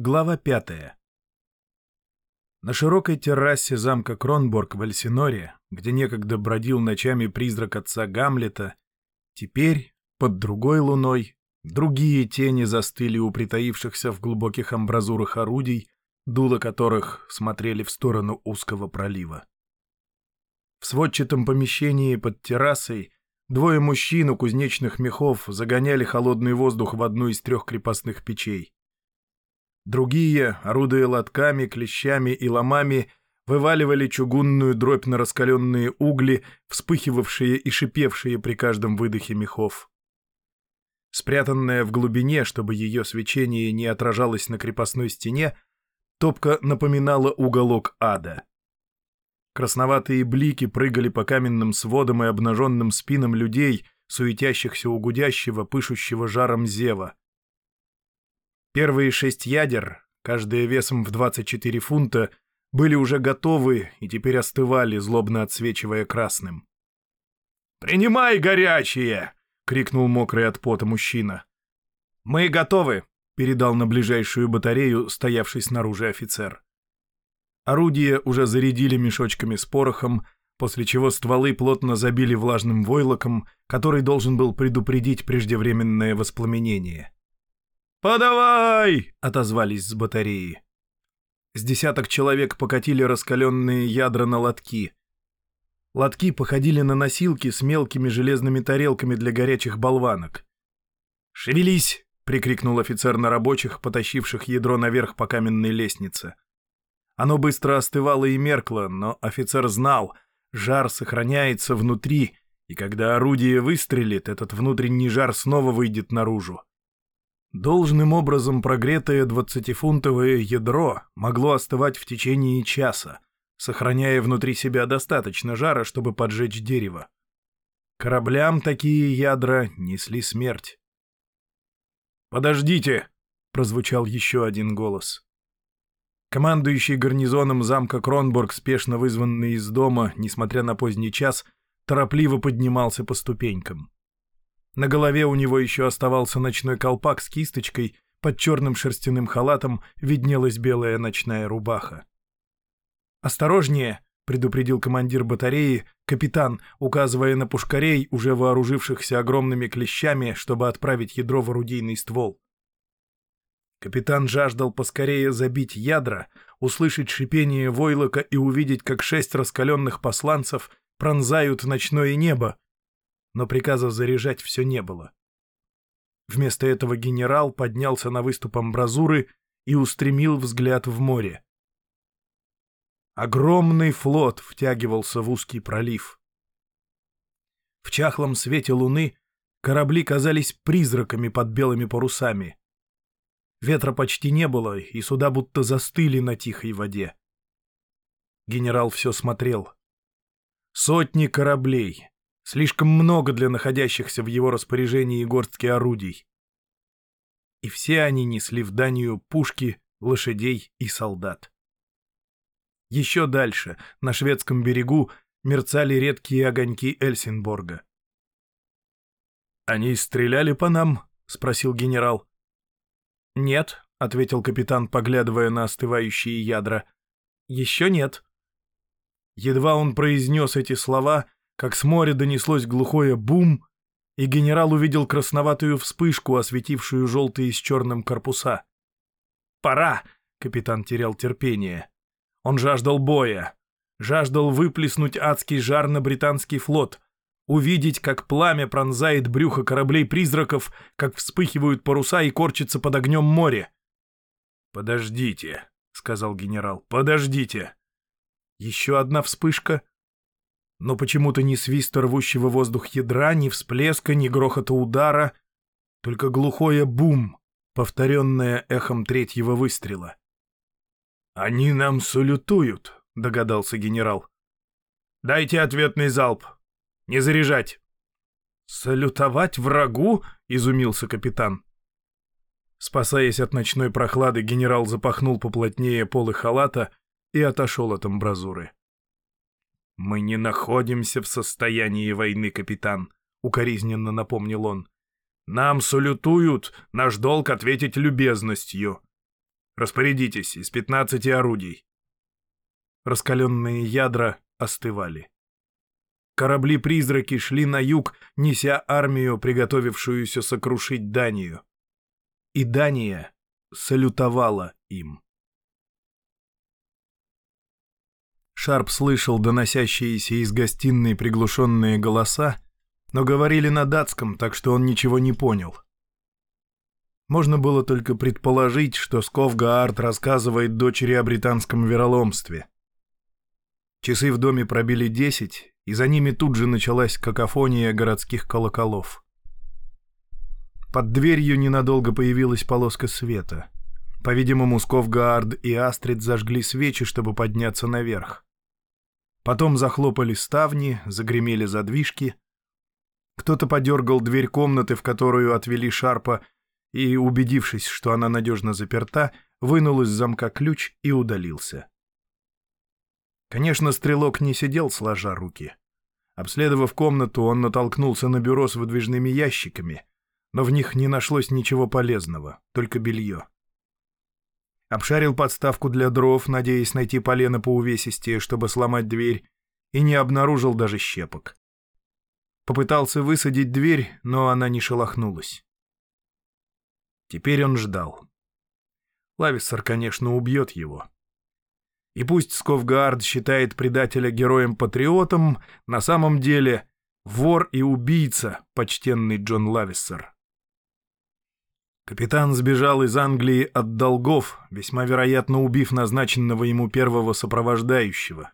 Глава пятая. На широкой террасе замка Кронборг в Эльсиноре, где некогда бродил ночами призрак отца Гамлета, теперь, под другой луной, другие тени застыли у притаившихся в глубоких амбразурах орудий, дула которых смотрели в сторону узкого пролива. В сводчатом помещении под террасой двое мужчин у кузнечных мехов загоняли холодный воздух в одну из трех крепостных печей. Другие, орудуя лотками, клещами и ломами, вываливали чугунную дробь на раскаленные угли, вспыхивавшие и шипевшие при каждом выдохе мехов. Спрятанная в глубине, чтобы ее свечение не отражалось на крепостной стене, топка напоминала уголок ада. Красноватые блики прыгали по каменным сводам и обнаженным спинам людей, суетящихся у гудящего, пышущего жаром зева. Первые шесть ядер, каждая весом в 24 фунта, были уже готовы и теперь остывали, злобно отсвечивая красным. «Принимай горячие!» — крикнул мокрый от пота мужчина. «Мы готовы!» — передал на ближайшую батарею стоявший снаружи офицер. Орудия уже зарядили мешочками с порохом, после чего стволы плотно забили влажным войлоком, который должен был предупредить преждевременное воспламенение. «Подавай!» — отозвались с батареи. С десяток человек покатили раскаленные ядра на лотки. Лотки походили на носилки с мелкими железными тарелками для горячих болванок. «Шевелись!» — прикрикнул офицер на рабочих, потащивших ядро наверх по каменной лестнице. Оно быстро остывало и меркло, но офицер знал, жар сохраняется внутри, и когда орудие выстрелит, этот внутренний жар снова выйдет наружу. Должным образом прогретое двадцатифунтовое ядро могло остывать в течение часа, сохраняя внутри себя достаточно жара, чтобы поджечь дерево. Кораблям такие ядра несли смерть. «Подождите!» — прозвучал еще один голос. Командующий гарнизоном замка Кронбург, спешно вызванный из дома, несмотря на поздний час, торопливо поднимался по ступенькам. На голове у него еще оставался ночной колпак с кисточкой, под черным шерстяным халатом виднелась белая ночная рубаха. «Осторожнее!» — предупредил командир батареи, капитан, указывая на пушкарей, уже вооружившихся огромными клещами, чтобы отправить ядро в орудийный ствол. Капитан жаждал поскорее забить ядра, услышать шипение войлока и увидеть, как шесть раскаленных посланцев пронзают ночное небо, но приказов заряжать все не было. Вместо этого генерал поднялся на выступ амбразуры и устремил взгляд в море. Огромный флот втягивался в узкий пролив. В чахлом свете луны корабли казались призраками под белыми парусами. Ветра почти не было, и суда будто застыли на тихой воде. Генерал все смотрел. Сотни кораблей, Слишком много для находящихся в его распоряжении горстки орудий. И все они несли в Данию пушки, лошадей и солдат. Еще дальше, на шведском берегу, мерцали редкие огоньки Эльсинборга. «Они стреляли по нам?» — спросил генерал. «Нет», — ответил капитан, поглядывая на остывающие ядра. «Еще нет». Едва он произнес эти слова — как с моря донеслось глухое «бум», и генерал увидел красноватую вспышку, осветившую желтые с черным корпуса. «Пора!» — капитан терял терпение. Он жаждал боя, жаждал выплеснуть адский жар на британский флот, увидеть, как пламя пронзает брюхо кораблей-призраков, как вспыхивают паруса и корчится под огнем море. «Подождите», — сказал генерал, — «подождите». Еще одна вспышка, но почему-то ни свиста рвущего воздух ядра, ни всплеска, ни грохота удара, только глухое бум, повторенное эхом третьего выстрела. «Они нам салютуют», — догадался генерал. «Дайте ответный залп. Не заряжать». «Салютовать врагу?» — изумился капитан. Спасаясь от ночной прохлады, генерал запахнул поплотнее полы халата и отошел от амбразуры. «Мы не находимся в состоянии войны, капитан», — укоризненно напомнил он. «Нам салютуют, наш долг ответить любезностью». Распорядитесь, из 15 орудий». Раскаленные ядра остывали. Корабли-призраки шли на юг, неся армию, приготовившуюся сокрушить Данию. И Дания салютовала им. Шарп слышал доносящиеся из гостиной приглушенные голоса, но говорили на датском, так что он ничего не понял. Можно было только предположить, что Сковгаард рассказывает дочери о британском вероломстве. Часы в доме пробили десять, и за ними тут же началась какофония городских колоколов. Под дверью ненадолго появилась полоска света. По-видимому, Сковгаард и Астрид зажгли свечи, чтобы подняться наверх. Потом захлопали ставни, загремели задвижки. Кто-то подергал дверь комнаты, в которую отвели Шарпа, и, убедившись, что она надежно заперта, вынул из замка ключ и удалился. Конечно, стрелок не сидел сложа руки. Обследовав комнату, он натолкнулся на бюро с выдвижными ящиками, но в них не нашлось ничего полезного, только белье. Обшарил подставку для дров, надеясь найти полено по увесистее, чтобы сломать дверь, и не обнаружил даже щепок. Попытался высадить дверь, но она не шелохнулась. Теперь он ждал. Лависсер, конечно, убьет его. И пусть Сковгард считает предателя героем-патриотом, на самом деле вор и убийца, почтенный Джон Лависсер. Капитан сбежал из Англии от долгов, весьма вероятно убив назначенного ему первого сопровождающего.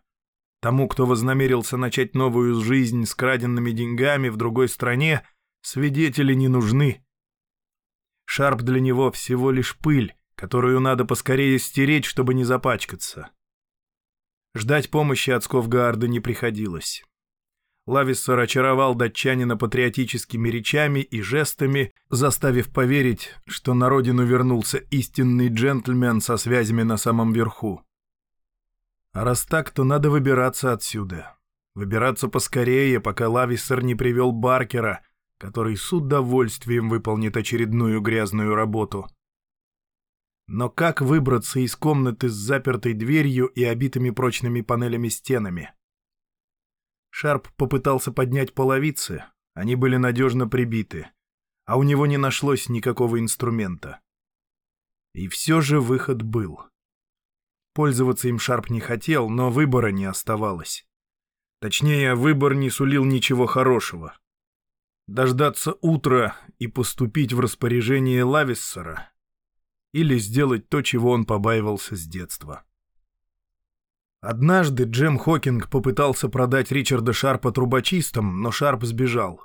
Тому, кто вознамерился начать новую жизнь с краденными деньгами в другой стране, свидетели не нужны. Шарп для него всего лишь пыль, которую надо поскорее стереть, чтобы не запачкаться. Ждать помощи от Сковгарда не приходилось. Лависсер очаровал датчанина патриотическими речами и жестами, заставив поверить, что на родину вернулся истинный джентльмен со связями на самом верху. А раз так, то надо выбираться отсюда. Выбираться поскорее, пока Лависсер не привел Баркера, который с удовольствием выполнит очередную грязную работу. Но как выбраться из комнаты с запертой дверью и обитыми прочными панелями стенами? Шарп попытался поднять половицы, они были надежно прибиты, а у него не нашлось никакого инструмента. И все же выход был. Пользоваться им Шарп не хотел, но выбора не оставалось. Точнее, выбор не сулил ничего хорошего. Дождаться утра и поступить в распоряжение Лависсера или сделать то, чего он побаивался с детства. Однажды Джем Хокинг попытался продать Ричарда Шарпа трубочистам, но Шарп сбежал.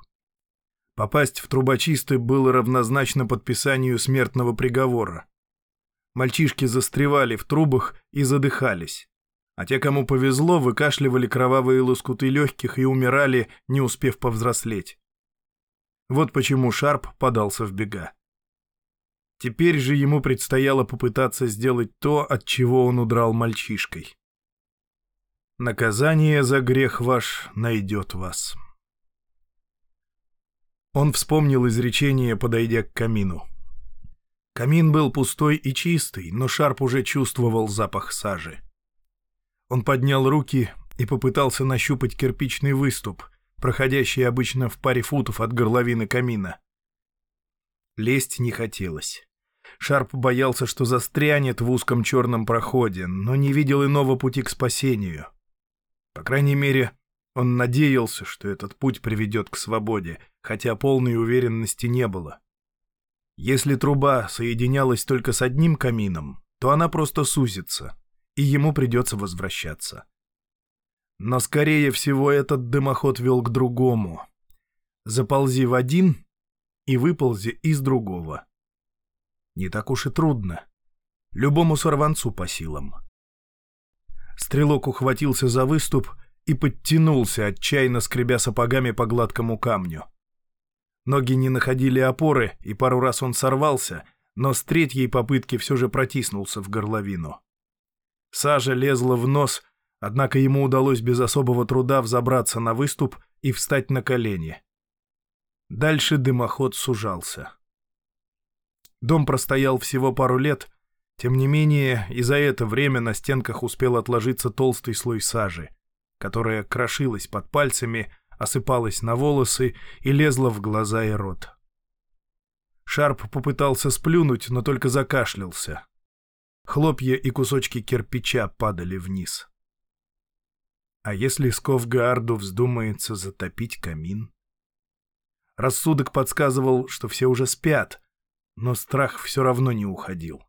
Попасть в трубочисты было равнозначно подписанию смертного приговора. Мальчишки застревали в трубах и задыхались, а те, кому повезло, выкашливали кровавые лоскуты легких и умирали, не успев повзрослеть. Вот почему Шарп подался в бега. Теперь же ему предстояло попытаться сделать то, от чего он удрал мальчишкой. Наказание за грех ваш найдет вас. Он вспомнил изречение, подойдя к камину. Камин был пустой и чистый, но Шарп уже чувствовал запах сажи. Он поднял руки и попытался нащупать кирпичный выступ, проходящий обычно в паре футов от горловины камина. Лезть не хотелось. Шарп боялся, что застрянет в узком черном проходе, но не видел иного пути к спасению. По крайней мере, он надеялся, что этот путь приведет к свободе, хотя полной уверенности не было. Если труба соединялась только с одним камином, то она просто сузится, и ему придется возвращаться. Но, скорее всего, этот дымоход вел к другому. Заползи в один и выползи из другого. Не так уж и трудно. Любому сорванцу по силам. Стрелок ухватился за выступ и подтянулся, отчаянно скребя сапогами по гладкому камню. Ноги не находили опоры, и пару раз он сорвался, но с третьей попытки все же протиснулся в горловину. Сажа лезла в нос, Однако ему удалось без особого труда взобраться на выступ и встать на колени. Дальше дымоход сужался. Дом простоял всего пару лет, Тем не менее, и за это время на стенках успел отложиться толстый слой сажи, которая крошилась под пальцами, осыпалась на волосы и лезла в глаза и рот. Шарп попытался сплюнуть, но только закашлялся. Хлопья и кусочки кирпича падали вниз. А если Сковгаарду вздумается затопить камин? Рассудок подсказывал, что все уже спят, но страх все равно не уходил.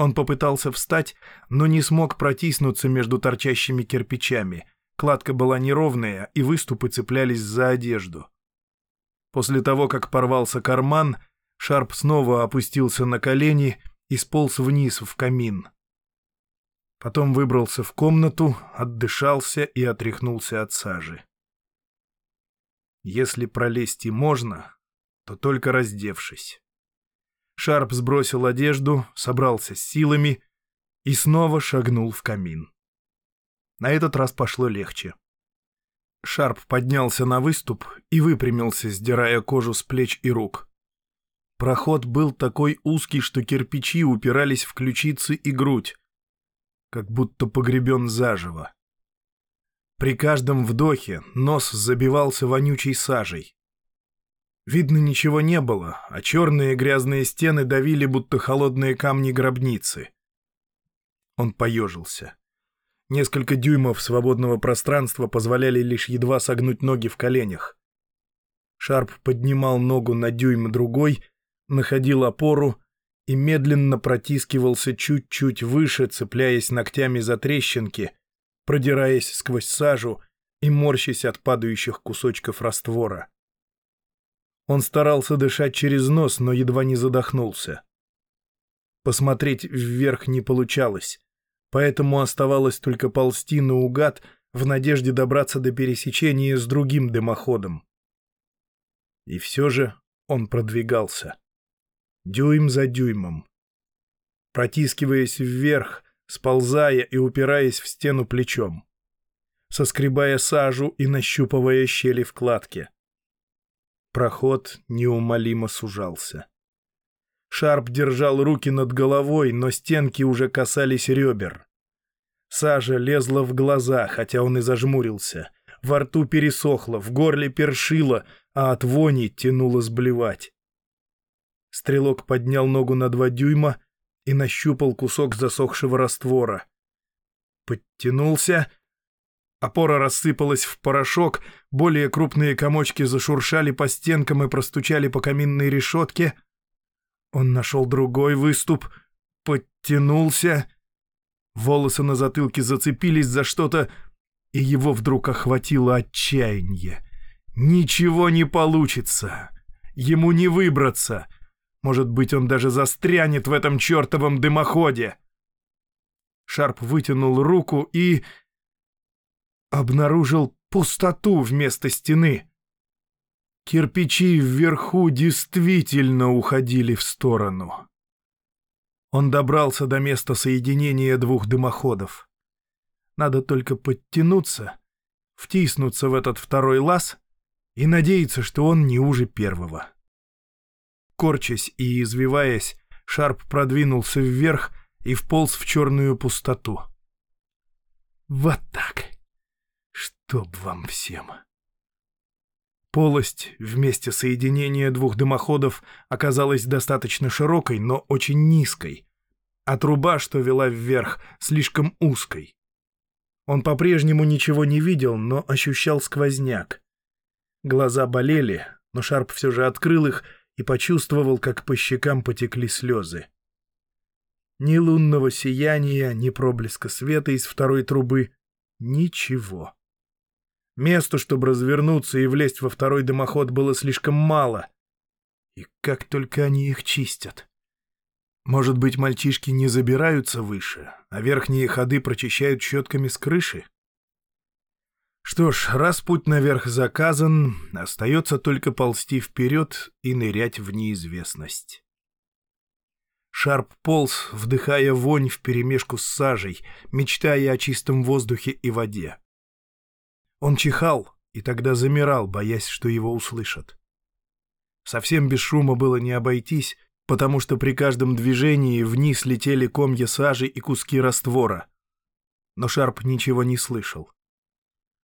Он попытался встать, но не смог протиснуться между торчащими кирпичами. Кладка была неровная, и выступы цеплялись за одежду. После того, как порвался карман, Шарп снова опустился на колени и сполз вниз в камин. Потом выбрался в комнату, отдышался и отряхнулся от сажи. Если пролезть и можно, то только раздевшись. Шарп сбросил одежду, собрался с силами и снова шагнул в камин. На этот раз пошло легче. Шарп поднялся на выступ и выпрямился, сдирая кожу с плеч и рук. Проход был такой узкий, что кирпичи упирались в ключицы и грудь, как будто погребен заживо. При каждом вдохе нос забивался вонючей сажей. Видно, ничего не было, а черные грязные стены давили, будто холодные камни гробницы. Он поежился. Несколько дюймов свободного пространства позволяли лишь едва согнуть ноги в коленях. Шарп поднимал ногу на дюйм другой, находил опору и медленно протискивался чуть-чуть выше, цепляясь ногтями за трещинки, продираясь сквозь сажу и морщась от падающих кусочков раствора. Он старался дышать через нос, но едва не задохнулся. Посмотреть вверх не получалось поэтому оставалось только ползти наугад в надежде добраться до пересечения с другим дымоходом. И все же он продвигался. Дюйм за дюймом. Протискиваясь вверх, сползая и упираясь в стену плечом. Соскребая сажу и нащупывая щели в кладке. Проход неумолимо сужался. Шарп держал руки над головой, но стенки уже касались ребер. Сажа лезла в глаза, хотя он и зажмурился. Во рту пересохло, в горле першило, а от вони тянуло сблевать. Стрелок поднял ногу на два дюйма и нащупал кусок засохшего раствора. Подтянулся. Опора рассыпалась в порошок, более крупные комочки зашуршали по стенкам и простучали по каминной решетке — он нашел другой выступ, подтянулся. Волосы на затылке зацепились за что-то, и его вдруг охватило отчаяние. Ничего не получится. Ему не выбраться. Может быть, он даже застрянет в этом чертовом дымоходе. Шарп вытянул руку и... обнаружил пустоту вместо стены. Кирпичи вверху действительно уходили в сторону. Он добрался до места соединения двух дымоходов. Надо только подтянуться, втиснуться в этот второй лаз и надеяться, что он не уже первого. Корчась и извиваясь, Шарп продвинулся вверх и вполз в черную пустоту. «Вот так! Чтоб вам всем!» Полость вместе соединения двух дымоходов оказалась достаточно широкой, но очень низкой, а труба, что вела вверх, слишком узкой. Он по-прежнему ничего не видел, но ощущал сквозняк. Глаза болели, но Шарп все же открыл их и почувствовал, как по щекам потекли слезы. Ни лунного сияния, ни проблеска света из второй трубы — ничего. Места, чтобы развернуться и влезть во второй дымоход, было слишком мало. И как только они их чистят. Может быть, мальчишки не забираются выше, а верхние ходы прочищают щетками с крыши? Что ж, раз путь наверх заказан, остается только ползти вперед и нырять в неизвестность. Шарп полз, вдыхая вонь вперемешку с сажей, мечтая о чистом воздухе и воде. Он чихал и тогда замирал, боясь, что его услышат. Совсем без шума было не обойтись, потому что при каждом движении вниз летели комья сажи и куски раствора. Но Шарп ничего не слышал.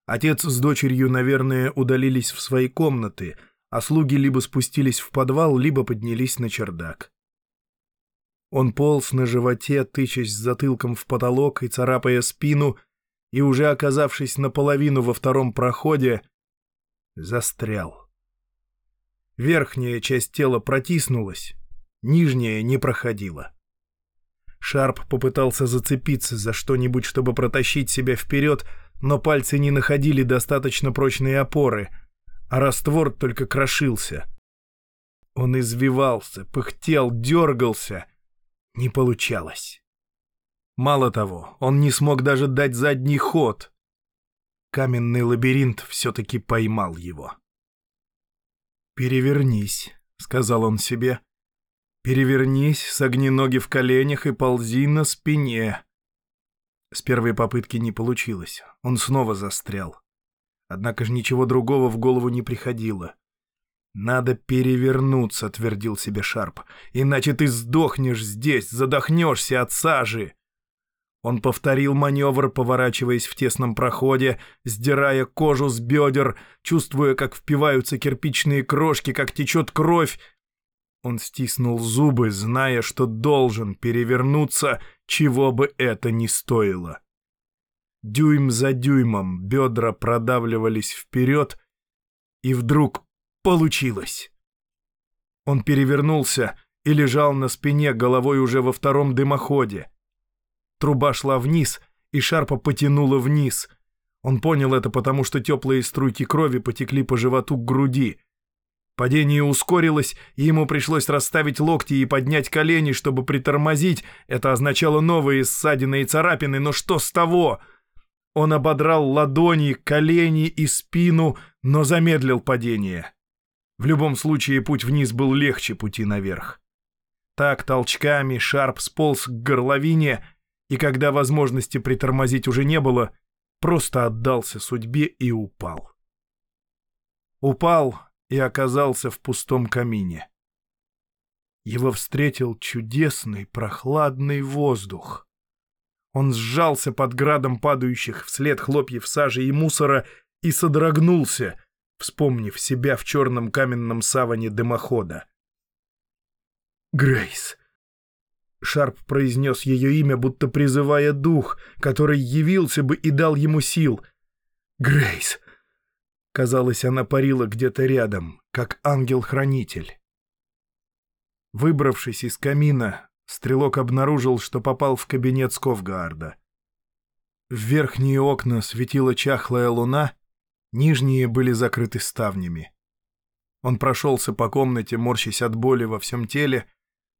Отец с дочерью, наверное, удалились в свои комнаты, а слуги либо спустились в подвал, либо поднялись на чердак. Он полз на животе, тычась затылком в потолок и царапая спину, и, уже оказавшись наполовину во втором проходе, застрял. Верхняя часть тела протиснулась, нижняя не проходила. Шарп попытался зацепиться за что-нибудь, чтобы протащить себя вперед, но пальцы не находили достаточно прочной опоры, а раствор только крошился. Он извивался, пыхтел, дергался. Не получалось. Мало того, он не смог даже дать задний ход. Каменный лабиринт все-таки поймал его. «Перевернись», — сказал он себе. «Перевернись, согни ноги в коленях и ползи на спине». С первой попытки не получилось. Он снова застрял. Однако же ничего другого в голову не приходило. «Надо перевернуться», — твердил себе Шарп. «Иначе ты сдохнешь здесь, задохнешься от сажи». Он повторил маневр, поворачиваясь в тесном проходе, сдирая кожу с бедер, чувствуя, как впиваются кирпичные крошки, как течет кровь. Он стиснул зубы, зная, что должен перевернуться, чего бы это ни стоило. Дюйм за дюймом бедра продавливались вперед, и вдруг получилось. Он перевернулся и лежал на спине головой уже во втором дымоходе. Труба шла вниз, и Шарпа потянула вниз. Он понял это потому, что теплые струйки крови потекли по животу к груди. Падение ускорилось, и ему пришлось расставить локти и поднять колени, чтобы притормозить. Это означало новые ссадины и царапины, но что с того? Он ободрал ладони, колени и спину, но замедлил падение. В любом случае путь вниз был легче пути наверх. Так толчками Шарп сполз к горловине — и когда возможности притормозить уже не было, просто отдался судьбе и упал. Упал и оказался в пустом камине. Его встретил чудесный прохладный воздух. Он сжался под градом падающих вслед хлопьев сажи и мусора и содрогнулся, вспомнив себя в черном каменном саване дымохода. «Грейс!» Шарп произнес ее имя, будто призывая дух, который явился бы и дал ему сил. «Грейс!» Казалось, она парила где-то рядом, как ангел-хранитель. Выбравшись из камина, стрелок обнаружил, что попал в кабинет Сковгаарда. В верхние окна светила чахлая луна, нижние были закрыты ставнями. Он прошелся по комнате, морщась от боли во всем теле,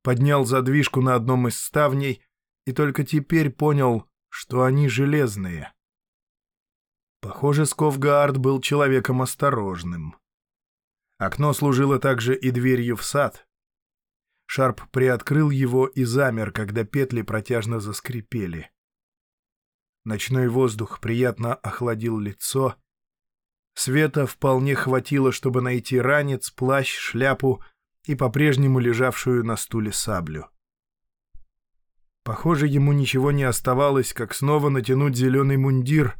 поднял задвижку на одном из ставней и только теперь понял, что они железные. Похоже, Сковгаард был человеком осторожным. Окно служило также и дверью в сад. Шарп приоткрыл его и замер, когда петли протяжно заскрипели. Ночной воздух приятно охладил лицо. Света вполне хватило, чтобы найти ранец, плащ, шляпу — и по-прежнему лежавшую на стуле саблю. Похоже, ему ничего не оставалось, как снова натянуть зеленый мундир,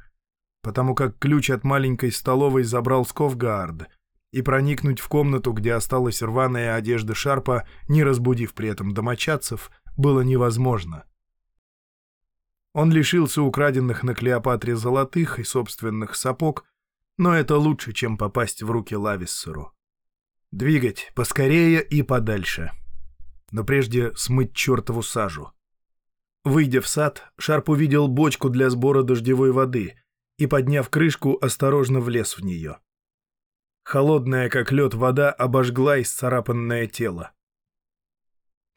потому как ключ от маленькой столовой забрал Сковгаард, и проникнуть в комнату, где осталась рваная одежда Шарпа, не разбудив при этом домочадцев, было невозможно. Он лишился украденных на Клеопатре золотых и собственных сапог, но это лучше, чем попасть в руки Лависсеру. Двигать поскорее и подальше. Но прежде смыть чертову сажу. Выйдя в сад, Шарп увидел бочку для сбора дождевой воды и, подняв крышку, осторожно влез в нее. Холодная, как лед, вода обожгла исцарапанное тело.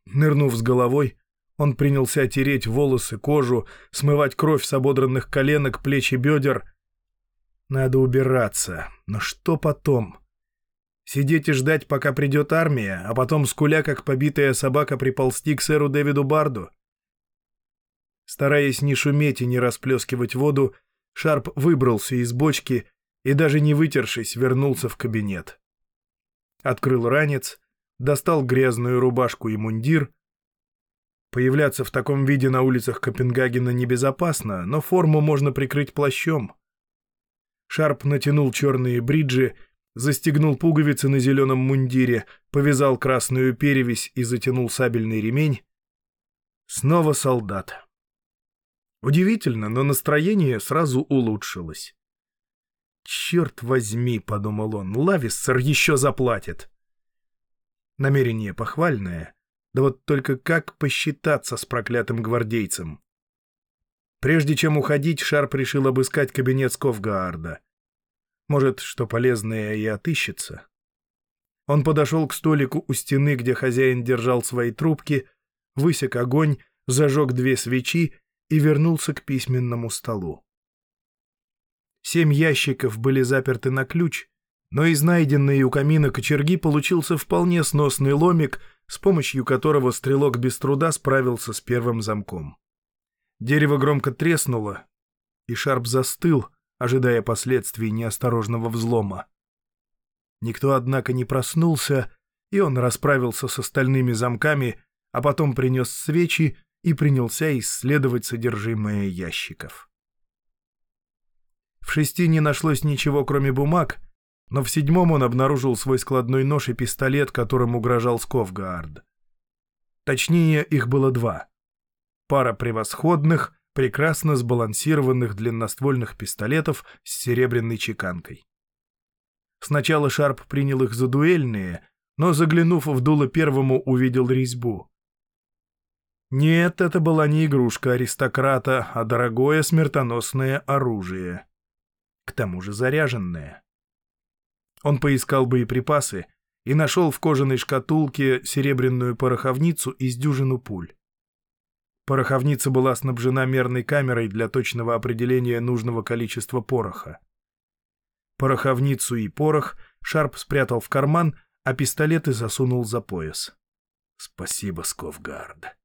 Нырнув с головой, он принялся тереть волосы, кожу, смывать кровь с ободранных коленок, плеч и бедер. Надо убираться. Но что потом? Сидеть и ждать, пока придет армия, а потом, скуля, как побитая собака, приползти к сэру Дэвиду Барду? Стараясь не шуметь и не расплескивать воду, Шарп выбрался из бочки и, даже не вытершись, вернулся в кабинет. Открыл ранец, достал грязную рубашку и мундир. Появляться в таком виде на улицах Копенгагена небезопасно, но форму можно прикрыть плащом. Шарп натянул черные бриджи, застегнул пуговицы на зеленом мундире, повязал красную перевязь и затянул сабельный ремень. Снова солдат. Удивительно, но настроение сразу улучшилось. «Черт возьми», — подумал он, — «Лависсер еще заплатит». Намерение похвальное, да вот только как посчитаться с проклятым гвардейцем? Прежде чем уходить, Шарп решил обыскать кабинет Сковгаарда. Может, что полезное и отыщется. Он подошел к столику у стены, где хозяин держал свои трубки, высек огонь, зажег две свечи и вернулся к письменному столу. Семь ящиков были заперты на ключ, но из найденной у камина кочерги получился вполне сносный ломик, с помощью которого стрелок без труда справился с первым замком. Дерево громко треснуло, и Шарп застыл, ожидая последствий неосторожного взлома. Никто, однако, не проснулся, и он расправился с остальными замками, а потом принес свечи и принялся исследовать содержимое ящиков. В шести не нашлось ничего, кроме бумаг, но в седьмом он обнаружил свой складной нож и пистолет, которым угрожал Сковгаард. Точнее, их было два. Пара превосходных, прекрасно сбалансированных длинноствольных пистолетов с серебряной чеканкой. Сначала Шарп принял их за дуэльные, но, заглянув в дуло первому, увидел резьбу. Нет, это была не игрушка аристократа, а дорогое смертоносное оружие. К тому же заряженное. Он поискал боеприпасы и нашел в кожаной шкатулке серебряную пороховницу из дюжину пуль. Пороховница была снабжена мерной камерой для точного определения нужного количества пороха. Пороховницу и порох Шарп спрятал в карман, а пистолеты засунул за пояс. Спасибо, Сковгард.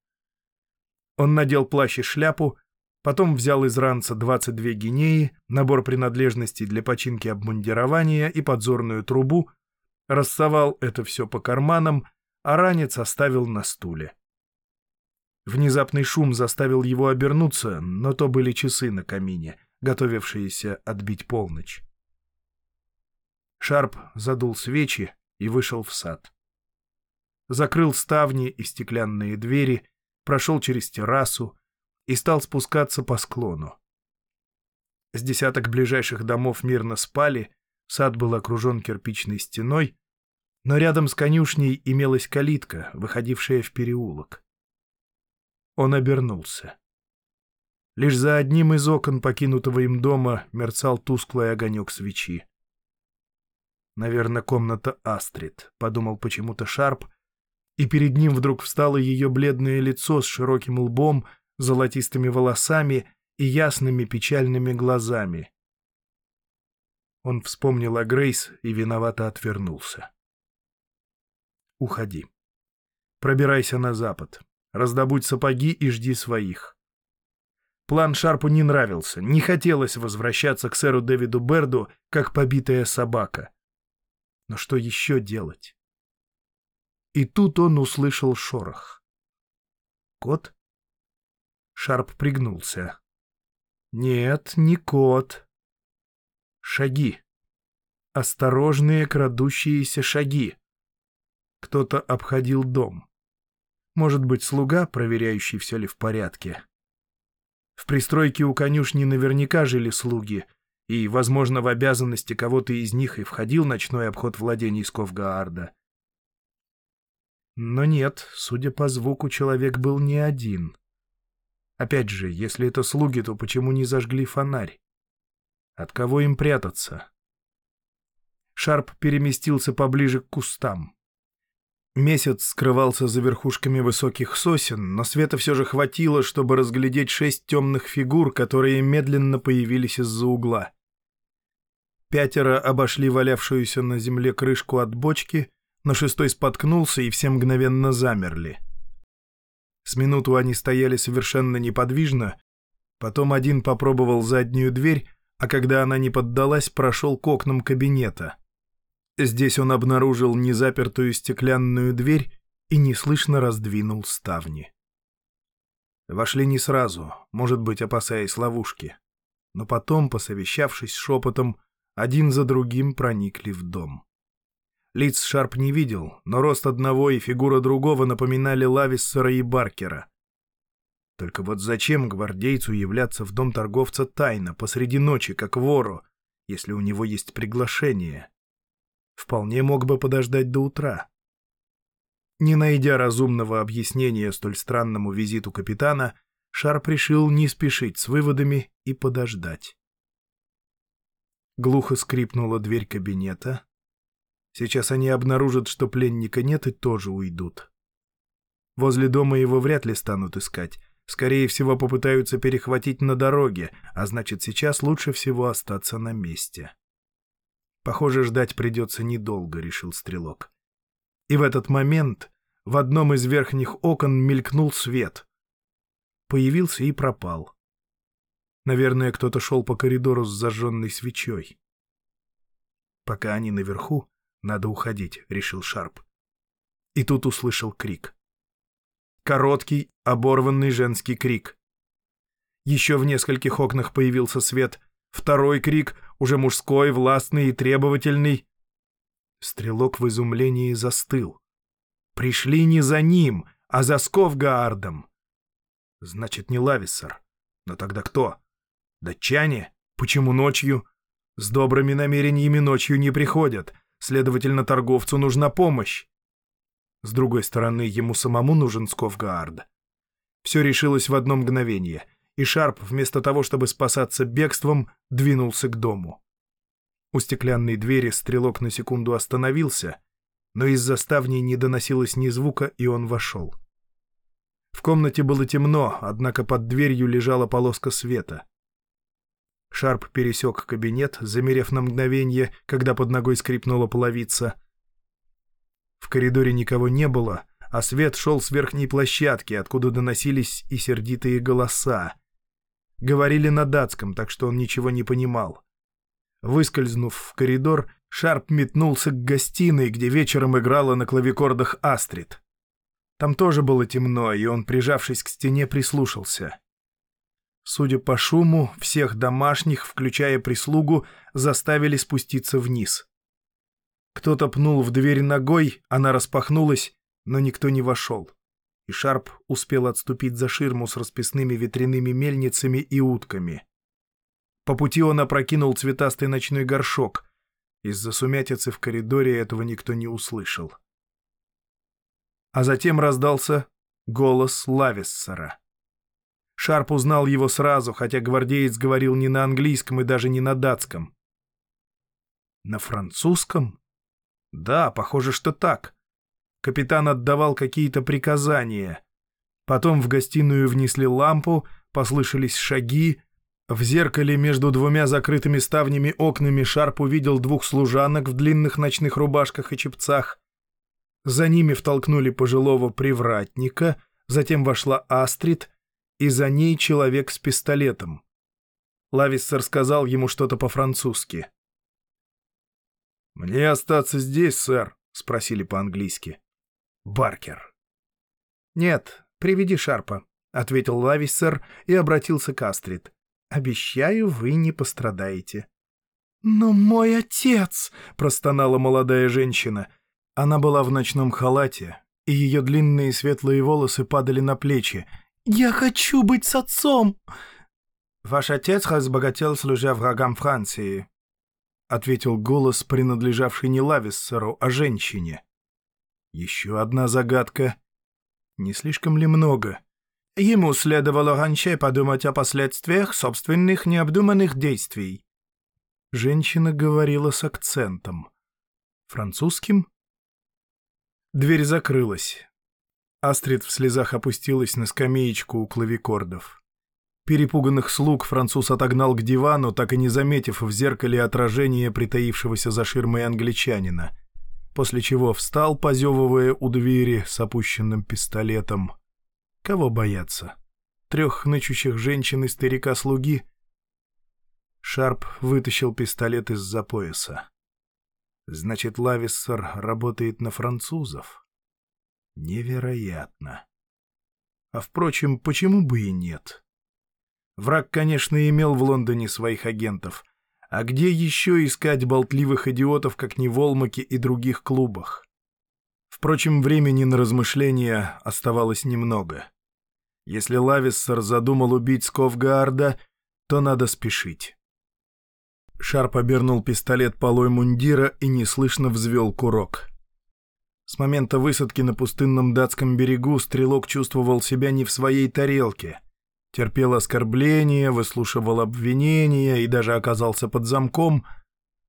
Он надел плащ и шляпу, потом взял из ранца 22 гинеи, набор принадлежностей для починки обмундирования и подзорную трубу, рассовал это все по карманам, а ранец оставил на стуле. Внезапный шум заставил его обернуться, но то были часы на камине, готовившиеся отбить полночь. Шарп задул свечи и вышел в сад. Закрыл ставни и стеклянные двери, прошел через террасу и стал спускаться по склону. С десяток ближайших домов мирно спали, сад был окружен кирпичной стеной, но рядом с конюшней имелась калитка, выходившая в переулок. Он обернулся. Лишь за одним из окон покинутого им дома мерцал тусклый огонек свечи. «Наверное, комната Астрид», — подумал почему-то Шарп, и перед ним вдруг встало ее бледное лицо с широким лбом, золотистыми волосами и ясными печальными глазами. Он вспомнил о Грейс и виновато отвернулся. «Уходи. Пробирайся на запад. Раздобудь сапоги и жди своих». План Шарпу не нравился, не хотелось возвращаться к сэру Дэвиду Берду, как побитая собака. Но что еще делать? И тут он услышал шорох. Кот? Шарп пригнулся. Нет, не кот. Шаги. Осторожные крадущиеся шаги. Кто-то обходил дом. Может быть, слуга, проверяющий, все ли в порядке. В пристройке у конюшни наверняка жили слуги, и, возможно, в обязанности кого-то из них и входил ночной обход владений Сковгаарда. Но нет, судя по звуку, человек был не один. Опять же, если это слуги, то почему не зажгли фонарь? От кого им прятаться? Шарп переместился поближе к кустам. Месяц скрывался за верхушками высоких сосен, но света все же хватило, чтобы разглядеть шесть темных фигур, которые медленно появились из-за угла. Пятеро обошли валявшуюся на земле крышку от бочки но шестой споткнулся, и все мгновенно замерли. С минуту они стояли совершенно неподвижно, потом один попробовал заднюю дверь, а когда она не поддалась, прошел к окнам кабинета. Здесь он обнаружил незапертую стеклянную дверь и неслышно раздвинул ставни. Вошли не сразу, может быть, опасаясь ловушки. Но потом, посовещавшись шепотом, один за другим проникли в дом. Лиц Шарп не видел, но рост одного и фигура другого напоминали Лависсера и Баркера. Только вот зачем гвардейцу являться в дом торговца тайно, посреди ночи, как вору, если у него есть приглашение? Вполне мог бы подождать до утра. Не найдя разумного объяснения столь странному визиту капитана, Шарп решил не спешить с выводами и подождать. Глухо скрипнула дверь кабинета. Сейчас они обнаружат, что пленника нет, и тоже уйдут. Возле дома его вряд ли станут искать. Скорее всего, попытаются перехватить на дороге, а значит, сейчас лучше всего остаться на месте. Похоже, ждать придется недолго, — решил Стрелок. И в этот момент в одном из верхних окон мелькнул свет. Появился и пропал. Наверное, кто-то шел по коридору с зажженной свечой. Пока они наверху, надо уходить, — решил Шарп. И тут услышал крик. Короткий, оборванный женский крик. Еще в нескольких окнах появился свет. Второй крик, уже мужской, властный и требовательный. Стрелок в изумлении застыл. Пришли не за ним, а за Сковгаардом. Значит, не Лависсер. Но тогда кто? Датчане? Почему ночью? С добрыми намерениями ночью не приходят. Следовательно, торговцу нужна помощь. С другой стороны, ему самому нужен Сковгаард. Все решилось в одно мгновение, и Шарп, вместо того, чтобы спасаться бегством, двинулся к дому. У стеклянной двери стрелок на секунду остановился, но из-за ставней не доносилось ни звука, и он вошел. В комнате было темно, однако под дверью лежала полоска света. Шарп пересек кабинет, замерев на мгновение, когда под ногой скрипнула половица. В коридоре никого не было, а свет шел с верхней площадки, откуда доносились и сердитые голоса. Говорили на датском, так что он ничего не понимал. Выскользнув в коридор, Шарп метнулся к гостиной, где вечером играла на клавикордах Астрид. Там тоже было темно, и он, прижавшись к стене, прислушался. Судя по шуму, всех домашних, включая прислугу, заставили спуститься вниз. Кто-то пнул в дверь ногой, она распахнулась, но никто не вошел. И Шарп успел отступить за ширму с расписными ветряными мельницами и утками. По пути он опрокинул цветастый ночной горшок. Из-за сумятицы в коридоре этого никто не услышал. А затем раздался голос Лависсера. Шарп узнал его сразу, хотя гвардеец говорил не на английском и даже не на датском. На французском? Да, похоже, что так. Капитан отдавал какие-то приказания. Потом в гостиную внесли лампу, послышались шаги, в зеркале между двумя закрытыми ставнями окнами Шарп увидел двух служанок в длинных ночных рубашках и чепцах. За ними втолкнули пожилого привратника, затем вошла Астрид, и за ней человек с пистолетом. Лависсер сказал ему что-то по-французски. «Мне остаться здесь, сэр?» — спросили по-английски. «Баркер». «Нет, приведи Шарпа», — ответил Лависсер и обратился к Астрид. Обещаю, вы не пострадаете». «Но мой отец!» — простонала молодая женщина. Она была в ночном халате, и ее длинные светлые волосы падали на плечи. «Я хочу быть с отцом!» «Ваш отец разбогател, служа врагам Франции», — ответил голос, принадлежавший не Лависсеру, а женщине. «Еще одна загадка. Не слишком ли много?» Ему следовало раньше подумать о последствиях собственных необдуманных действий. Женщина говорила с акцентом. Французским? Дверь закрылась. Астрид в слезах опустилась на скамеечку у клавикордов. Перепуганных слуг француз отогнал к дивану, так и не заметив в зеркале отражение притаившегося за ширмой англичанина, после чего встал, позевывая у двери с опущенным пистолетом. Кого бояться? Трех хнычущих женщин и старика-слуги? Шарп вытащил пистолет из-за пояса. Значит, Лависсер работает на французов? Невероятно. А впрочем, почему бы и нет? Враг, конечно, имел в Лондоне своих агентов. А где еще искать болтливых идиотов, как не в Олмаке и других клубах? Впрочем, времени на размышления оставалось немного. Если Лависсер задумал убить Сковгаарда, то надо спешить. Шарп обернул пистолет полой мундира и неслышно взвел курок. С момента высадки на пустынном датском берегу стрелок чувствовал себя не в своей тарелке. Терпел оскорбления, выслушивал обвинения и даже оказался под замком.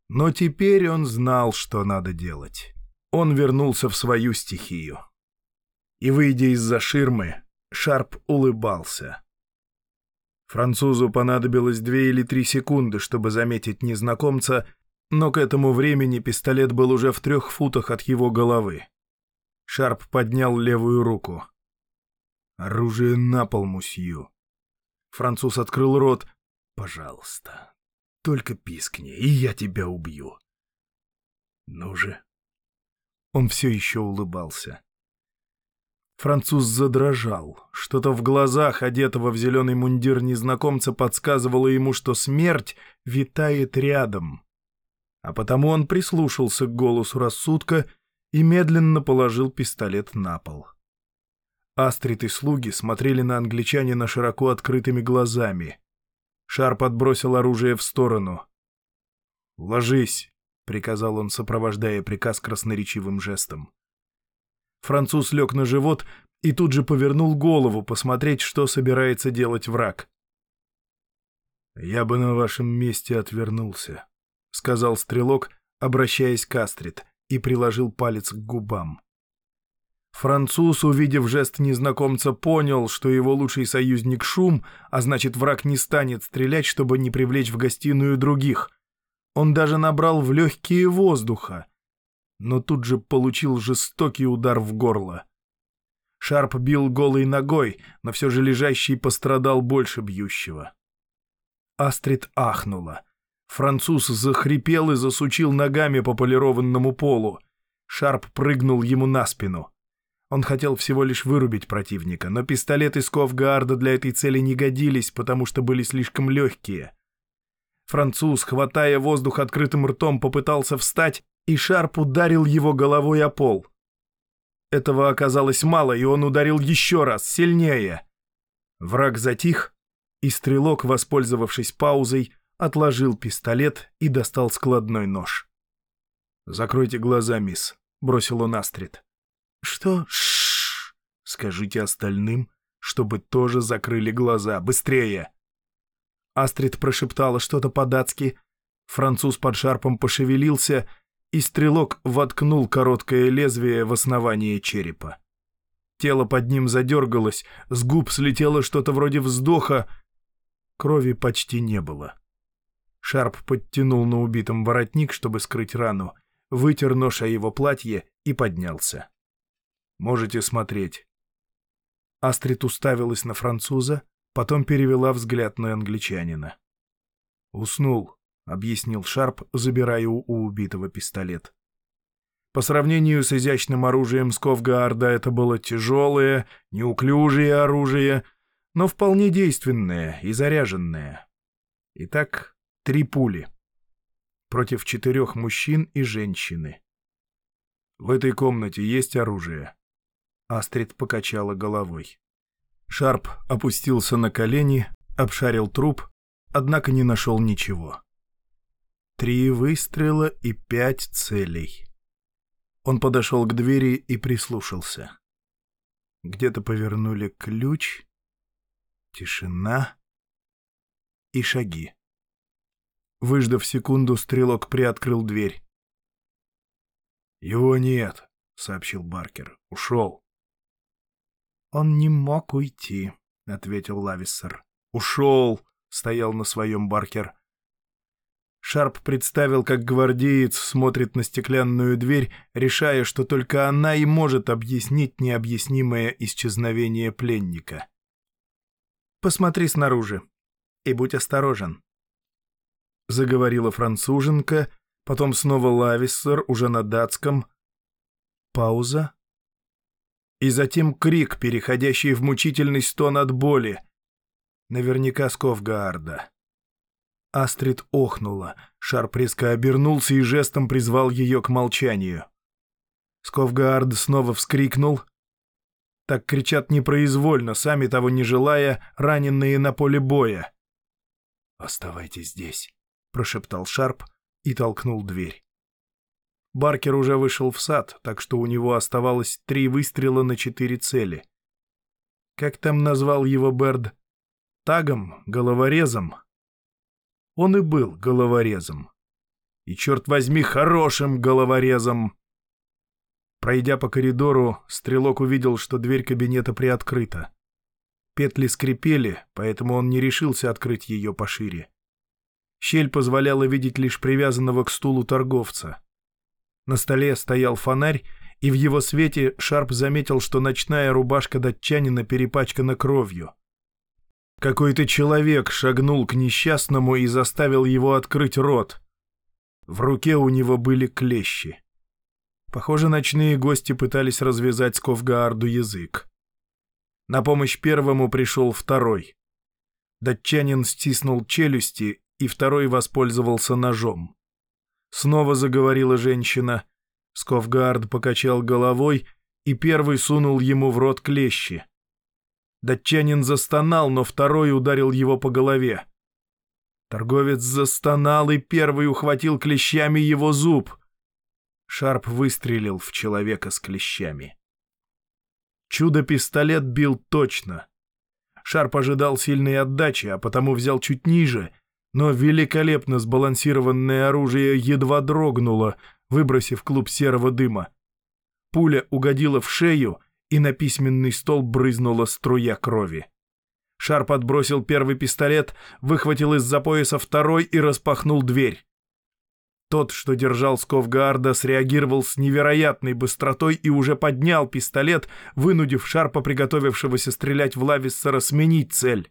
Но теперь он знал, что надо делать. Он вернулся в свою стихию. И, выйдя из-за ширмы, Шарп улыбался. Французу понадобилось две или три секунды, чтобы заметить незнакомца, но к этому времени пистолет был уже в трех футах от его головы. Шарп поднял левую руку. «Оружие на пол, мусью». Француз открыл рот. «Пожалуйста, только пискни, и я тебя убью». «Ну же». Он все еще улыбался. Француз задрожал. Что-то в глазах одетого в зеленый мундир незнакомца подсказывало ему, что смерть витает рядом. А потому он прислушался к голосу рассудка и медленно положил пистолет на пол. Астрид и слуги смотрели на англичанина широко открытыми глазами. Шар подбросил оружие в сторону. «Ложись», — приказал он, сопровождая приказ красноречивым жестом. Француз лег на живот и тут же повернул голову посмотреть, что собирается делать враг. «Я бы на вашем месте отвернулся», — сказал стрелок, обращаясь к Астрид, и приложил палец к губам. Француз, увидев жест незнакомца, понял, что его лучший союзник шум, а значит, враг не станет стрелять, чтобы не привлечь в гостиную других. Он даже набрал в легкие воздуха но тут же получил жестокий удар в горло. Шарп бил голой ногой, но все же лежащий пострадал больше бьющего. Астрид ахнула. Француз захрипел и засучил ногами по полированному полу. Шарп прыгнул ему на спину. Он хотел всего лишь вырубить противника, но пистолеты Сковгаарда для этой цели не годились, потому что были слишком легкие. Француз, хватая воздух открытым ртом, попытался встать, и Шарп ударил его головой о пол. Этого оказалось мало, и он ударил еще раз, сильнее. Враг затих, и стрелок, воспользовавшись паузой, отложил пистолет и достал складной нож. «Закройте глаза, мисс», — бросил он Астрид. «Что? Шшш! Скажите остальным, чтобы тоже закрыли глаза. Быстрее!» Астрид прошептала что-то по-датски. Француз под шарпом пошевелился — и стрелок воткнул короткое лезвие в основание черепа. Тело под ним задергалось, с губ слетело что-то вроде вздоха. Крови почти не было. Шарп подтянул на убитом воротник, чтобы скрыть рану, вытер нож о его платье и поднялся. «Можете смотреть». Астрид уставилась на француза, потом перевела взгляд на англичанина. «Уснул», — объяснил Шарп, забирая у убитого пистолет. По сравнению с изящным оружием Сковгаарда это было тяжелое, неуклюжее оружие, но вполне действенное и заряженное. Итак, три пули. Против четырех мужчин и женщины. «В этой комнате есть оружие?» Астрид покачала головой. Шарп опустился на колени, обшарил труп, однако не нашел ничего. Три выстрела и пять целей. Он подошел к двери и прислушался. Где-то повернули ключ, тишина и шаги. Выждав секунду, стрелок приоткрыл дверь. «Его нет», — сообщил Баркер. «Ушел». «Он не мог уйти», — ответил Лависсер. «Ушел», — стоял на своем Баркер. Шарп представил, как гвардеец смотрит на стеклянную дверь, решая, что только она и может объяснить необъяснимое исчезновение пленника. «Посмотри снаружи и будь осторожен», — заговорила француженка, Потом снова Лависсер, уже на датском. Пауза. И затем крик, переходящий в мучительный стон от боли. Наверняка Сковгаарда. Астрид охнула. Шарп резко обернулся и жестом призвал ее к молчанию. Сковгаард снова вскрикнул. Так кричат непроизвольно, сами того не желая, раненые на поле боя. «Оставайтесь здесь», — прошептал Шарп и толкнул дверь. Баркер уже вышел в сад, так что у него оставалось три выстрела на четыре цели. Как там назвал его Берд? Тагом? Головорезом? Он и был головорезом. И, черт возьми, хорошим головорезом. Пройдя по коридору, стрелок увидел, что дверь кабинета приоткрыта. Петли скрипели, поэтому он не решился открыть ее пошире. Щель позволяла видеть лишь привязанного к стулу торговца. На столе стоял фонарь, и в его свете Шарп заметил, что ночная рубашка датчанина перепачкана кровью. Какой-то человек шагнул к несчастному и заставил его открыть рот. В руке у него были клещи. Похоже, ночные гости пытались развязать Сковгаарду язык. На помощь первому пришел второй. Датчанин стиснул челюсти, и второй воспользовался ножом. Снова заговорила женщина. Сковгард покачал головой, и первый сунул ему в рот клещи. Датчанин застонал, но второй ударил его по голове. Торговец застонал, и первый ухватил клещами его зуб. Шарп выстрелил в человека с клещами. Чудо-пистолет бил точно. Шарп ожидал сильной отдачи, а потому взял чуть ниже — но великолепно сбалансированное оружие едва дрогнуло, выбросив клуб серого дыма. Пуля угодила в шею, и на письменный стол брызнула струя крови. Шарп отбросил первый пистолет, выхватил из-за пояса второй и распахнул дверь. Тот, что держал Сковгарда, среагировал с невероятной быстротой и уже поднял пистолет, вынудив Шарпа, приготовившегося стрелять в Лависсера, сменить цель.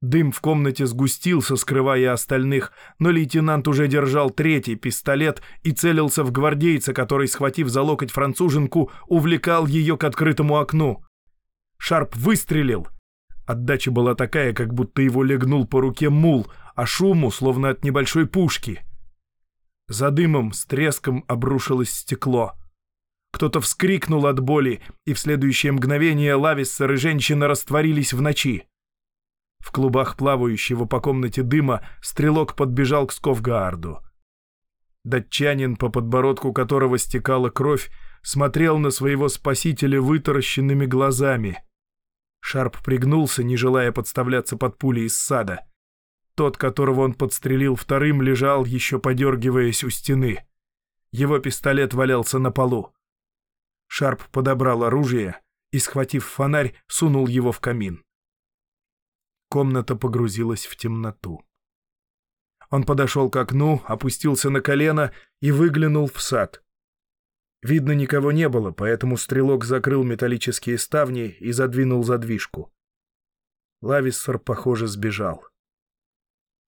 Дым в комнате сгустился, скрывая остальных, но лейтенант уже держал третий пистолет и целился в гвардейца, который, схватив за локоть француженку, увлекал ее к открытому окну. Шарп выстрелил. Отдача была такая, как будто его легнул по руке мул, а шуму, словно от небольшой пушки. За дымом с треском обрушилось стекло. Кто-то вскрикнул от боли, и в следующее мгновение Лависсер и женщина растворились в ночи. В клубах плавающего по комнате дыма стрелок подбежал к Сковгаарду. Датчанин, по подбородку которого стекала кровь, смотрел на своего спасителя вытаращенными глазами. Шарп пригнулся, не желая подставляться под пули из сада. Тот, которого он подстрелил вторым, лежал, еще подергиваясь у стены. Его пистолет валялся на полу. Шарп подобрал оружие и, схватив фонарь, сунул его в камин. Комната погрузилась в темноту. Он подошел к окну, опустился на колено и выглянул в сад. Видно, никого не было, поэтому стрелок закрыл металлические ставни и задвинул задвижку. Лависсер, похоже, сбежал.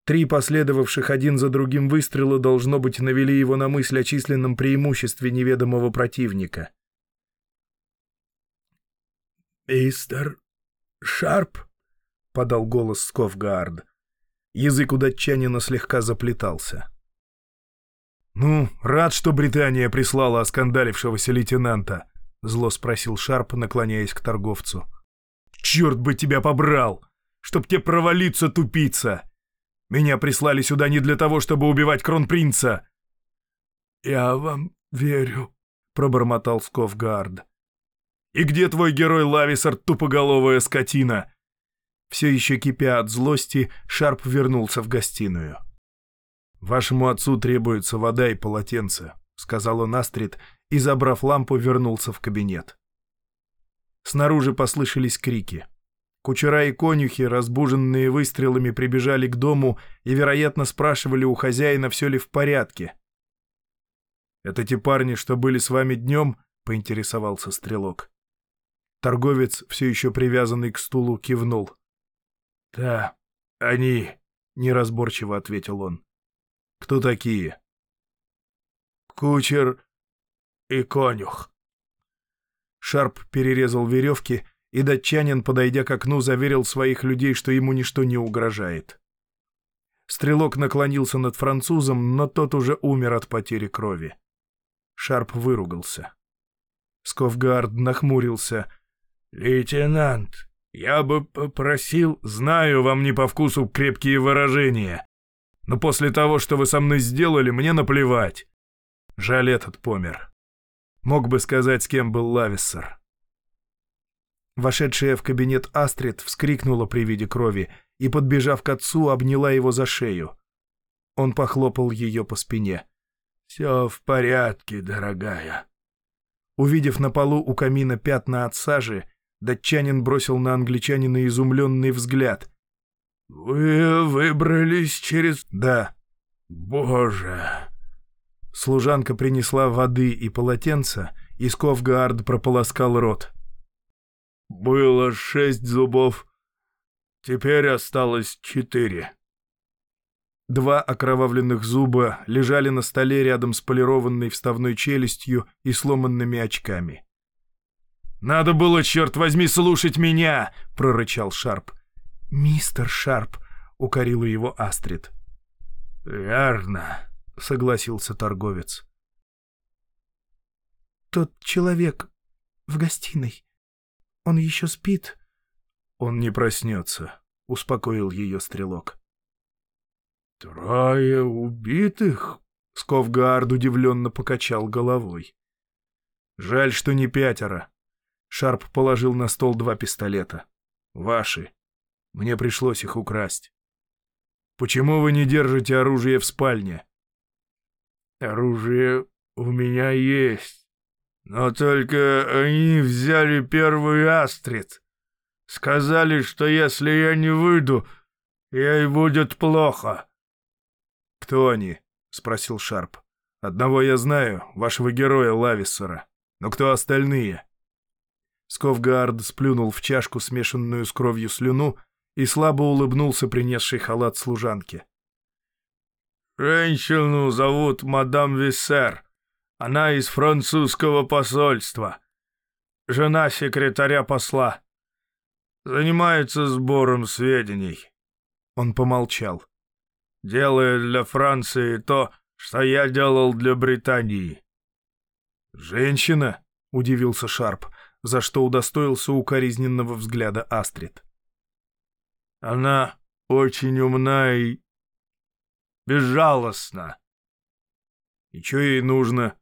Три последовавших один за другим выстрела, должно быть, навели его на мысль о численном преимуществе неведомого противника. «Мистер Шарп?» — подал голос Сковгаард. Язык у датчанина слегка заплетался. «Ну, рад, что Британия прислала оскандалившегося лейтенанта», — зло спросил Шарп, наклоняясь к торговцу. «Черт бы тебя побрал! Чтоб тебе провалиться, тупица! Меня прислали сюда не для того, чтобы убивать кронпринца!» «Я вам верю», — пробормотал Сковгард. «И где твой герой Лависар, тупоголовая скотина?» Все еще кипя от злости, Шарп вернулся в гостиную. «Вашему отцу требуется вода и полотенце», — сказал он Астрид, и, забрав лампу, вернулся в кабинет. Снаружи послышались крики. Кучера и конюхи, разбуженные выстрелами, прибежали к дому и, вероятно, спрашивали у хозяина, все ли в порядке. «Это те парни, что были с вами днем?» — поинтересовался стрелок. Торговец, все еще привязанный к стулу, кивнул. «Да, они...» — неразборчиво ответил он. «Кто такие?» кучер и конюх». Шарп перерезал веревки, и датчанин, подойдя к окну, заверил своих людей, что ему ничто не угрожает. Стрелок наклонился над французом, но тот уже умер от потери крови. Шарп выругался. Сковгард нахмурился. «Лейтенант, я бы попросил... Знаю, вам не по вкусу крепкие выражения. Но после того, что вы со мной сделали, мне наплевать. Жаль, этот помер. Мог бы сказать, с кем был Лависсер». Вошедшая в кабинет Астрид вскрикнула при виде крови и, подбежав к отцу, обняла его за шею. Он похлопал ее по спине. «Все в порядке, дорогая». Увидев на полу у камина пятна от сажи, датчанин бросил на англичанина изумленный взгляд. «Вы выбрались через...» «Да». «Боже!» Служанка принесла воды и полотенца, и Сковгаард прополоскал рот. Было шесть зубов, теперь осталось четыре. Два окровавленных зуба лежали на столе рядом с полированной вставной челюстью и сломанными очками. «Надо было, черт возьми, слушать меня!» — прорычал Шарп. «Мистер Шарп!» — укорила его Астрид. «Верно», — согласился торговец. «Тот человек в гостиной», он еще спит?» «Он не проснется», — успокоил ее стрелок. «Трое убитых?» — Сковгард удивленно покачал головой. «Жаль, что не пятеро». Шарп положил на стол два пистолета. «Ваши. Мне пришлось их украсть». «Почему вы не держите оружие в спальне?» «Оружие у меня есть». Но только они взяли первый астрид. Сказали, что если я не выйду, ей будет плохо. — Кто они? — спросил Шарп. — Одного я знаю, вашего героя Лависсера. Но кто остальные? Сковгард сплюнул в чашку, смешанную с кровью слюну, и слабо улыбнулся принесший халат служанке. «Женщину зовут мадам Виссер», она из французского посольства. Жена секретаря посла. Занимается сбором сведений. Он помолчал. Делает для Франции то, что я делал для Британии. «Женщина?» — удивился Шарп, за что удостоился укоризненного взгляда Астрид. «Она очень умна и безжалостна». «Ничего ей нужно?»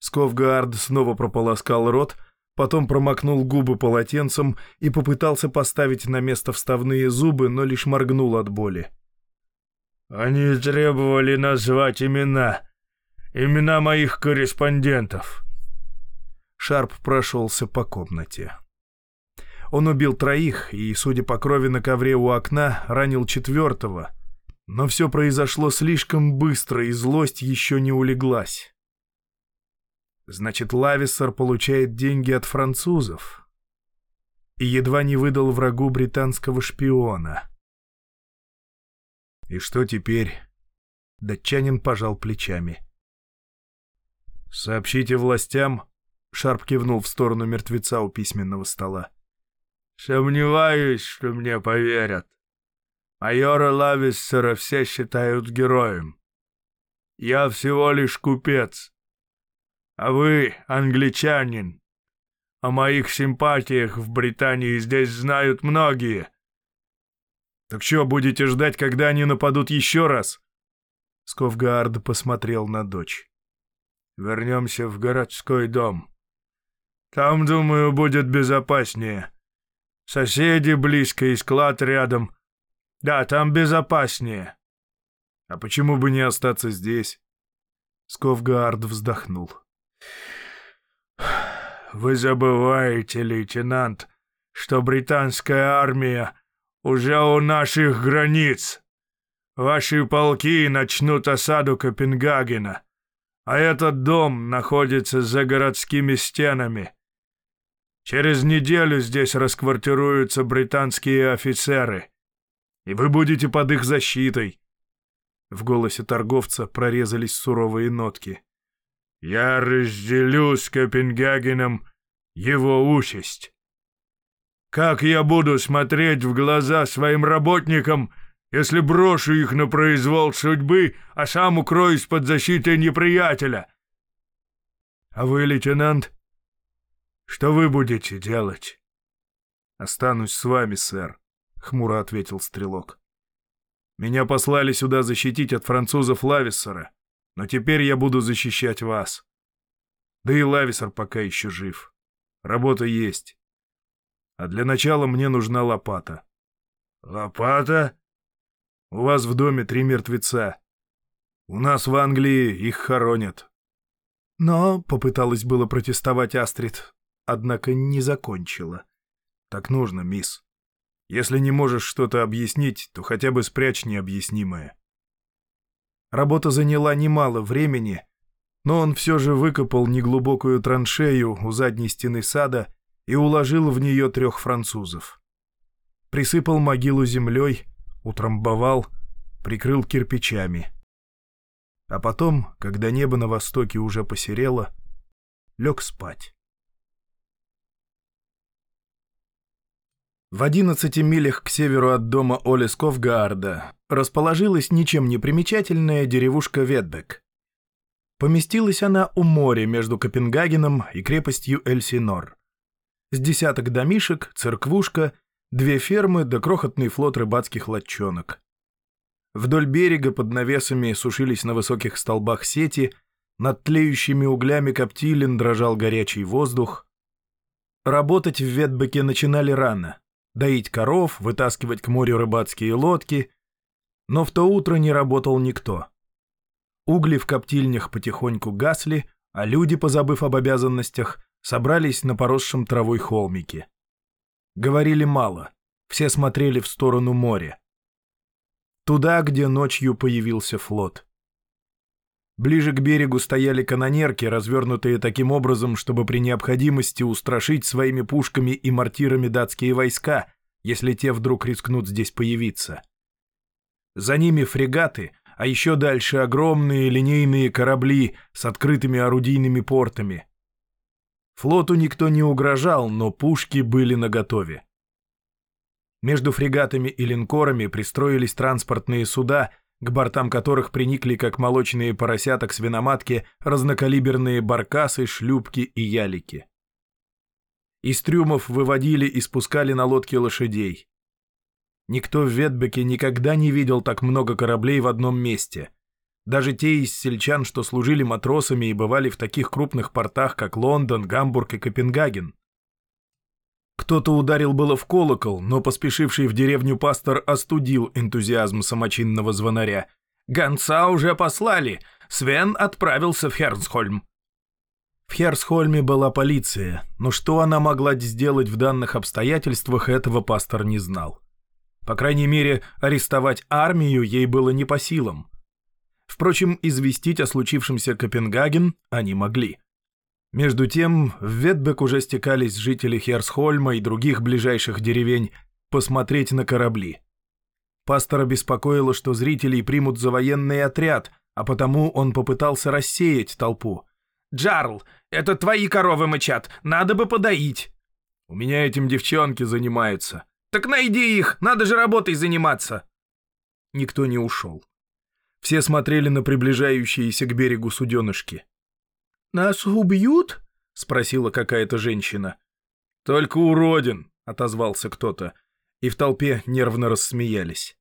Сковгард снова прополоскал рот, потом промокнул губы полотенцем и попытался поставить на место вставные зубы, но лишь моргнул от боли. «Они требовали назвать имена. Имена моих корреспондентов». Шарп прошелся по комнате. Он убил троих и, судя по крови на ковре у окна, ранил четвертого. Но все произошло слишком быстро, и злость еще не улеглась. Значит, Лависсер получает деньги от французов. И едва не выдал врагу британского шпиона. И что теперь? Датчанин пожал плечами. «Сообщите властям», — Шарп кивнул в сторону мертвеца у письменного стола. «Сомневаюсь, что мне поверят. Майора Лависсера все считают героем. Я всего лишь купец, а вы англичанин. О моих симпатиях в Британии здесь знают многие. Так что, будете ждать, когда они нападут еще раз? Сковгард посмотрел на дочь. Вернемся в городской дом. Там, думаю, будет безопаснее. Соседи близко и склад рядом. Да, там безопаснее. А почему бы не остаться здесь? Сковгард вздохнул. «Вы забываете, лейтенант, что британская армия уже у наших границ. Ваши полки начнут осаду Копенгагена, а этот дом находится за городскими стенами. Через неделю здесь расквартируются британские офицеры, и вы будете под их защитой». В голосе торговца прорезались суровые нотки. я разделю с Копенгагеном его участь. Как я буду смотреть в глаза своим работникам, если брошу их на произвол судьбы, а сам укроюсь под защитой неприятеля? А вы, лейтенант, что вы будете делать? Останусь с вами, сэр, — хмуро ответил стрелок. Меня послали сюда защитить от французов Лависсера, но теперь я буду защищать вас. Да и Лависер пока еще жив. Работа есть. А для начала мне нужна лопата. Лопата? У вас в доме три мертвеца. У нас в Англии их хоронят. Но попыталась было протестовать Астрид, однако не закончила. Так нужно, мисс. Если не можешь что-то объяснить, то хотя бы спрячь необъяснимое. Работа заняла немало времени, но он все же выкопал неглубокую траншею у задней стены сада и уложил в нее трех французов. Присыпал могилу землей, утрамбовал, прикрыл кирпичами. А потом, когда небо на востоке уже посерело, лег спать. В одиннадцати милях к северу от дома Оли Сковгаарда расположилась ничем не примечательная деревушка Ветбек. Поместилась она у моря между Копенгагеном и крепостью Эльсинор. С десяток домишек, церквушка, две фермы да крохотный флот рыбацких лодчонок. Вдоль берега под навесами сушились на высоких столбах сети, над тлеющими углями коптилин дрожал горячий воздух. Работать в Ветбеке начинали рано доить коров, вытаскивать к морю рыбацкие лодки. Но в то утро не работал никто. Угли в коптильнях потихоньку гасли, а люди, позабыв об обязанностях, собрались на поросшем травой холмике. Говорили мало, все смотрели в сторону моря. Туда, где ночью появился флот. Ближе к берегу стояли канонерки, развернутые таким образом, чтобы при необходимости устрашить своими пушками и мортирами датские войска, если те вдруг рискнут здесь появиться. За ними фрегаты, а еще дальше огромные линейные корабли с открытыми орудийными портами. Флоту никто не угрожал, но пушки были наготове. Между фрегатами и линкорами пристроились транспортные суда — к бортам которых приникли, как молочные поросята к свиноматке, разнокалиберные баркасы, шлюпки и ялики. Из трюмов выводили и спускали на лодке лошадей. Никто в Ветбеке никогда не видел так много кораблей в одном месте. Даже те из сельчан, что служили матросами и бывали в таких крупных портах, как Лондон, Гамбург и Копенгаген. Кто-то ударил было в колокол, но поспешивший в деревню пастор остудил энтузиазм самочинного звонаря. «Гонца уже послали! Свен отправился в Хернсхольм!» В Херсхольме была полиция, но что она могла сделать в данных обстоятельствах, этого пастор не знал. По крайней мере, арестовать армию ей было не по силам. Впрочем, известить о случившемся Копенгаген они могли. Между тем, в Ветбек уже стекались жители Херсхольма и других ближайших деревень посмотреть на корабли. Пастора беспокоило, что зрителей примут за военный отряд, а потому он попытался рассеять толпу. «Джарл, это твои коровы мычат, надо бы подоить!» «У меня этим девчонки занимаются». «Так найди их, надо же работой заниматься!» Никто не ушел. Все смотрели на приближающиеся к берегу суденышки. «Нас убьют?» — спросила какая-то женщина. «Только уродин», — отозвался кто-то, и в толпе нервно рассмеялись.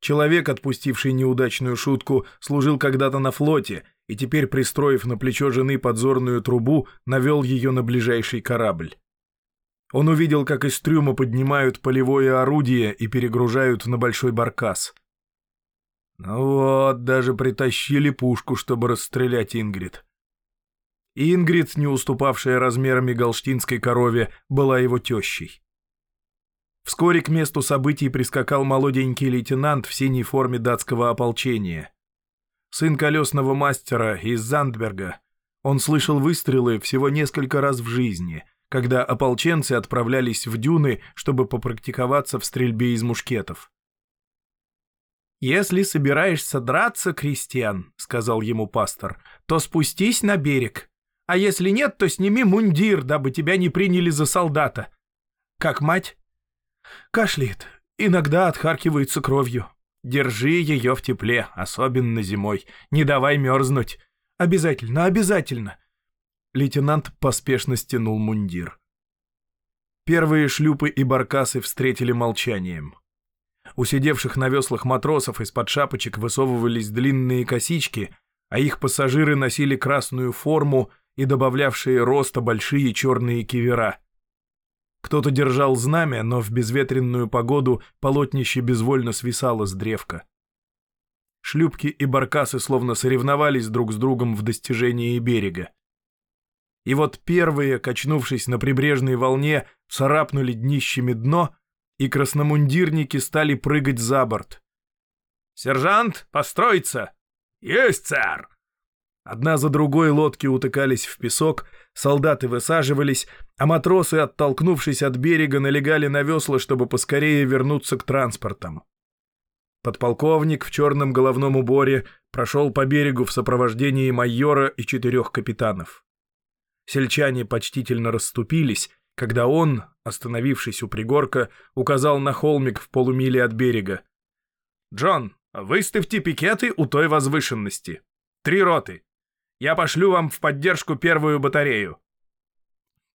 Человек, отпустивший неудачную шутку, служил когда-то на флоте и теперь, пристроив на плечо жены подзорную трубу, навел ее на ближайший корабль. Он увидел, как из трюма поднимают полевое орудие и перегружают на большой баркас. Ну вот, даже притащили пушку, чтобы расстрелять Ингрид. Ингрид, не уступавшая размерами галштинской корове, была его тещей. Вскоре к месту событий прискакал молоденький лейтенант в синей форме датского ополчения. Сын колесного мастера из Зандберга. Он слышал выстрелы всего несколько раз в жизни, когда ополченцы отправлялись в дюны, чтобы попрактиковаться в стрельбе из мушкетов. «Если собираешься драться, крестьян, — сказал ему пастор, — то спустись на берег, а если нет, то сними мундир, дабы тебя не приняли за солдата. Как мать?» «Кашляет, иногда отхаркивается кровью. Держи ее в тепле, особенно зимой, не давай мерзнуть. Обязательно, обязательно!» Лейтенант поспешно стянул мундир. Первые шлюпы и баркасы встретили молчанием. У сидевших на веслах матросов из-под шапочек высовывались длинные косички, а их пассажиры носили красную форму и добавлявшие роста большие черные кивера. Кто-то держал знамя, но в безветренную погоду полотнище безвольно свисало с древка. Шлюпки и баркасы словно соревновались друг с другом в достижении берега. И вот первые, качнувшись на прибрежной волне, царапнули днищами дно, и красномундирники стали прыгать за борт. «Сержант, построиться!» «Есть, сэр!» Одна за другой лодки утыкались в песок, солдаты высаживались, а матросы, оттолкнувшись от берега, налегали на весла, чтобы поскорее вернуться к транспортам. Подполковник в черном головном уборе прошел по берегу в сопровождении майора и четырех капитанов. Сельчане почтительно расступились, когда он, остановившись у пригорка, указал на холмик в полумиле от берега. «Джон, выставьте пикеты у той возвышенности. Три роты. Я пошлю вам в поддержку первую батарею.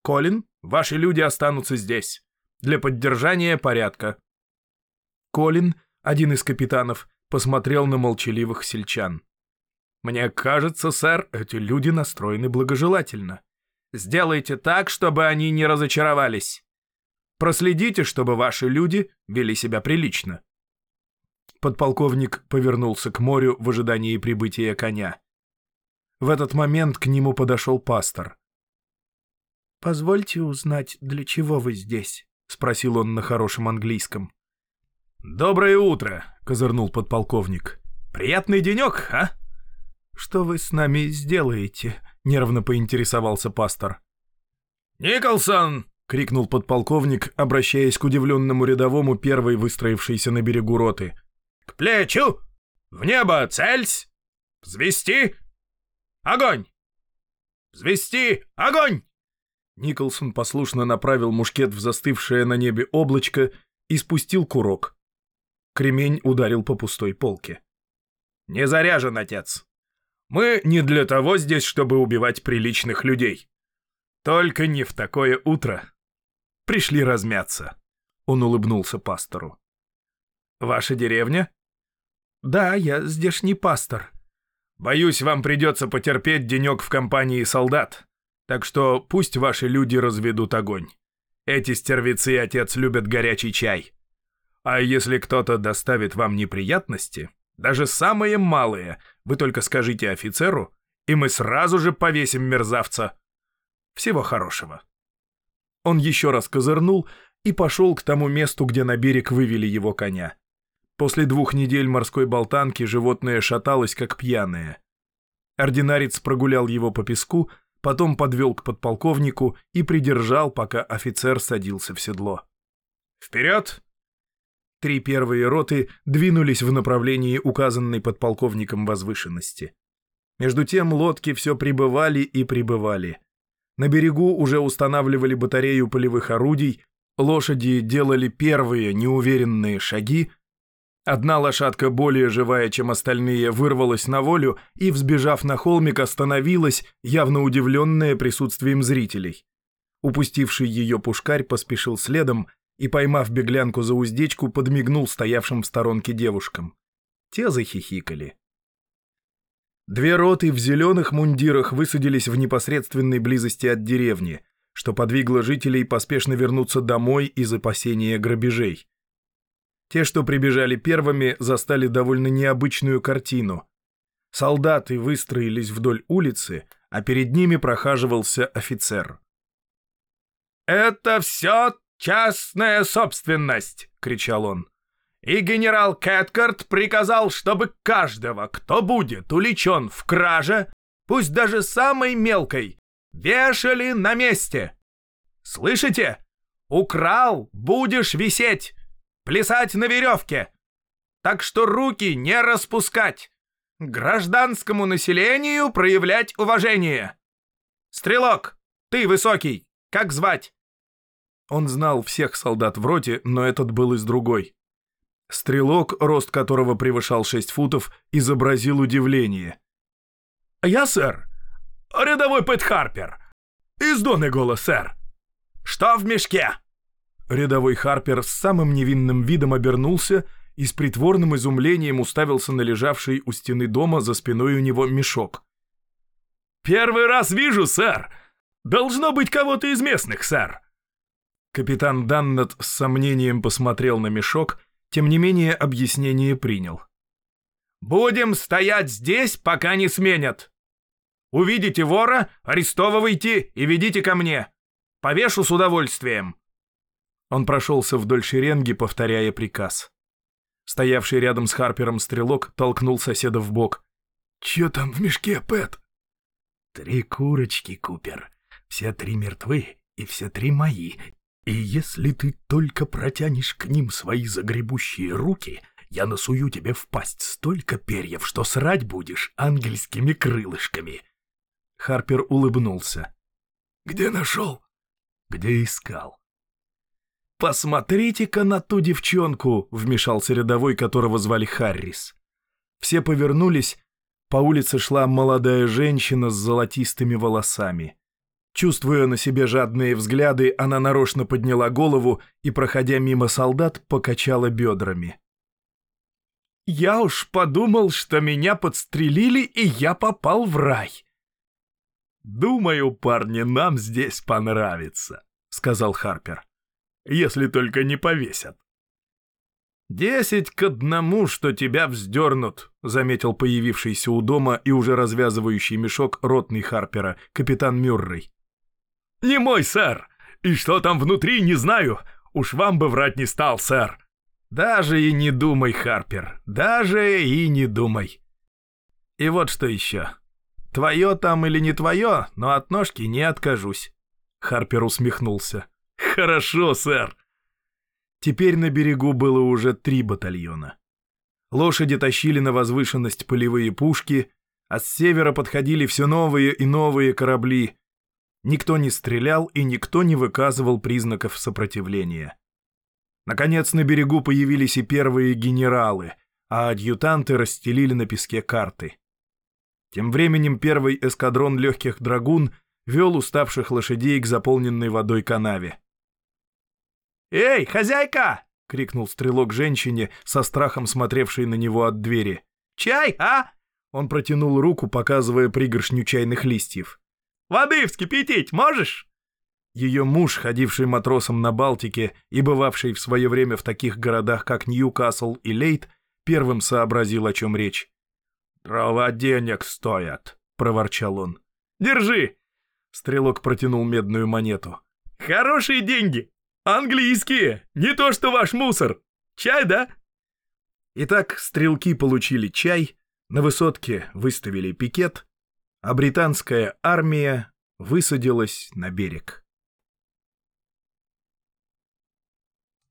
Колин, ваши люди останутся здесь. Для поддержания порядка». Колин, один из капитанов, посмотрел на молчаливых сельчан. «Мне кажется, сэр, эти люди настроены благожелательно. Сделайте так, чтобы они не разочаровались. Проследите, чтобы ваши люди вели себя прилично. Подполковник повернулся к морю в ожидании прибытия коня. В этот момент к нему подошел пастор. «Позвольте узнать, для чего вы здесь?» — спросил он на хорошем английском. «Доброе утро!» — козырнул подполковник. «Приятный денек, а?» «Что вы с нами сделаете?» — нервно поинтересовался пастор. «Николсон!» — крикнул подполковник, обращаясь к удивленному рядовому первой выстроившейся на берегу роты. «К плечу! В небо цельсь! Взвести! Огонь! Взвести! Огонь!» Николсон послушно направил мушкет в застывшее на небе облачко и спустил курок. Кремень ударил по пустой полке. «Не заряжен, отец!» Мы не для того здесь, чтобы убивать приличных людей. Только не в такое утро. Пришли размяться. Он улыбнулся пастору. Ваша деревня? Да, я здешний пастор. Боюсь, вам придется потерпеть денек в компании солдат. Так что пусть ваши люди разведут огонь. Эти стервицы, отец, любят горячий чай. А если кто-то доставит вам неприятности, даже самые малые. Вы только скажите офицеру, и мы сразу же повесим мерзавца. Всего хорошего». Он еще раз козырнул и пошел к тому месту, где на берег вывели его коня. После двух недель морской болтанки животное шаталось, как пьяное. Ординарец прогулял его по песку, потом подвел к подполковнику и придержал, пока офицер садился в седло. «Вперед!» Три первые роты двинулись в направлении указанной подполковником возвышенности. Между тем лодки все прибывали и прибывали. На берегу уже устанавливали батарею полевых орудий, лошади делали первые неуверенные шаги, Одна лошадка, более живая, чем остальные, вырвалась на волю и, взбежав на холмик, остановилась, явно удивленная присутствием зрителей. Упустивший ее пушкарь поспешил следом, и, поймав беглянку за уздечку, подмигнул стоявшим в сторонке девушкам. Те захихикали. Две роты в зеленых мундирах высадились в непосредственной близости от деревни, что подвигло жителей поспешно вернуться домой из опасения грабежей. Те, что прибежали первыми, застали довольно необычную картину. Солдаты выстроились вдоль улицы, а перед ними прохаживался офицер. «Это все «Частная собственность!» — кричал он. «И генерал Кэткарт приказал, чтобы каждого, кто будет уличен в краже, пусть даже самой мелкой, вешали на месте. Слышите? Украл — будешь висеть, плясать на веревке. Так что руки не распускать. Гражданскому населению проявлять уважение. Стрелок, ты высокий, как звать? Он знал всех солдат в роте, но этот был из другой. Стрелок, рост которого превышал 6 футов, изобразил удивление. «Я, сэр, рядовой Пэт Харпер. Из Донегола, сэр. Что в мешке?» Рядовой Харпер с самым невинным видом обернулся и с притворным изумлением уставился на лежавший у стены дома за спиной у него мешок. «Первый раз вижу, сэр! Должно быть кого-то из местных, сэр!» Капитан Даннет с сомнением посмотрел на мешок, тем не менее объяснение принял. «Будем стоять здесь, пока не сменят. Увидите вора, арестовывайте и ведите ко мне. Повешу с удовольствием». Он прошелся вдоль шеренги, повторяя приказ. Стоявший рядом с Харпером стрелок толкнул соседа в бок. «Чё там в мешке, Пэт?» «Три курочки, Купер. Все три мертвы, и все три мои. И если ты только протянешь к ним свои загребущие руки, я насую тебе в пасть столько перьев, что срать будешь ангельскими крылышками». Харпер улыбнулся. «Где нашел?» «Где искал?» «Посмотрите-ка на ту девчонку!» — вмешался рядовой, которого звали Харрис. Все повернулись. По улице шла молодая женщина с золотистыми волосами. Чувствуя на себе жадные взгляды, она нарочно подняла голову и, проходя мимо солдат, покачала бедрами. «Я уж подумал, что меня подстрелили, и я попал в рай». «Думаю, парни, нам здесь понравится», — сказал Харпер если только не повесят. «Десять к одному, что тебя вздернут», — заметил появившийся у дома и уже развязывающий мешок ротный Харпера, капитан Мюррей. «Не мой, сэр! И что там внутри, не знаю. Уж вам бы врать не стал, сэр!» «Даже и не думай, Харпер, даже и не думай. И вот что еще. Твое там или не твое, но от ножки не откажусь». Харпер усмехнулся. «Хорошо, сэр!» Теперь на берегу было уже три батальона. Лошади тащили на возвышенность полевые пушки, а с севера подходили все новые и новые корабли. Никто не стрелял и никто не выказывал признаков сопротивления. Наконец на берегу появились и первые генералы, а адъютанты расстелили на песке карты. Тем временем первый эскадрон легких драгун вел уставших лошадей к заполненной водой канаве. «Эй, хозяйка!» — крикнул стрелок женщине, со страхом смотревшей на него от двери. «Чай, а?» Он протянул руку, показывая пригоршню чайных листьев. «Воды вскипятить можешь?» Ее муж, ходивший матросом на Балтике и бывавший в свое время в таких городах, как Ньюкасл и Лейт, первым сообразил, о чем речь. «Дрова денег стоят», — проворчал он. «Держи!» — стрелок протянул медную монету. «Хорошие деньги!» Английские! Не то что ваш мусор! Чай, да?» Итак, стрелки получили чай, на высотке выставили пикет, а британская армия высадилась на берег.